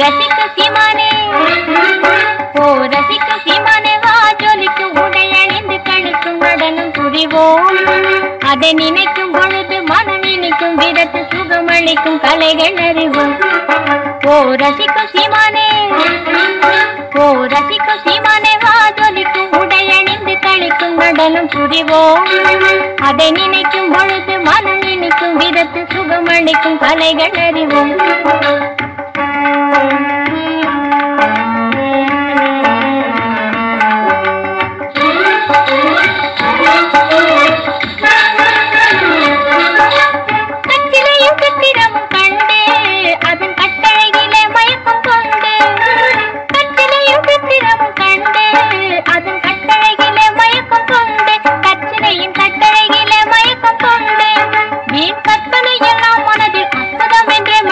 ரசிக்க சீமானே ஓ ரசிக்க சீமானே வா ஜொலிக்கு உடை அணிந்து கழுக்கும் நடனம் புரிவோம். அதை நினைக்கும் பொழுது மனம் இனிக்கும் விதத்து சுகமளிக்கும் கலைகள் அறிவோம். ஓ ரசிக்க சீமானே ஓ ரசிக்க சீமானே வா ஜொலிக்கும் உடை அணிந்து கழிக்கும் நடனம் புரிவோம். அதை நினைக்கும் பொழுது மனம் இனிக்கும் விதத்து சுகமளிக்கும் கலைகள் அறிவோம்.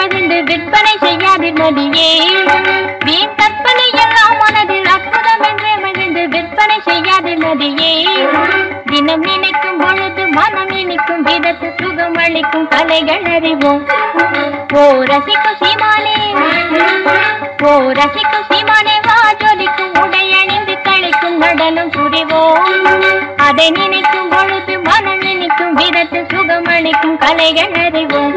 மகிழ்ந்து விற்பனை செய்யாது நதியே வீண் கற்பனை எல்லாம் மனதில் அற்புதம் என்றே மகிழ்ந்து விற்பனை செய்யாது நதியே தினம் நினைக்கும் பொழுது மனம் இனிக்கும் விதத்து சுகம் அளிக்கும் கலைகள் அறிவோம். ஓ ரசிக்கும் சீமானே. ஓ ரசிக்கும் சீமானே வா ஜொலிக்கும் உடை அணிந்து கழிக்கும் நடனம் புரிவோம் அதை நினைக்கும் பொழுது மனம் இனிக்கும் விதத்து சுகம் அளிக்கும் கலைகள் அறிவோம்.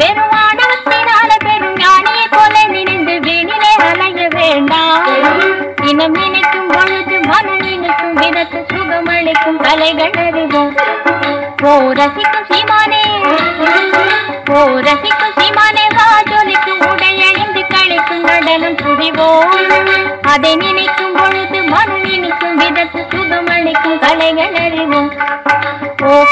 வெறும் ஆணவத்தினால பெரும் ஞானியை போல நினைந்து வெளியிலே அலைய வேண்டாம். இனம் நினைக்கும் பொழுது மனம் நினைக்கும் விதத்து சுகமளிக்கும் கலைகள் அறிவோம். ஓ ரசிக்கும் சீமானே. ஓ ரசிக்கும் சீமானே வாஜோலிக்கு உடை அழிந்து கழிக்கும் நடனம் புரிவோம். அதை நினைக்கும் பொழுது மனம் நினைக்கும் விதத்து சுகமளிக்கும் கலைகள் அறிவோம். ஓ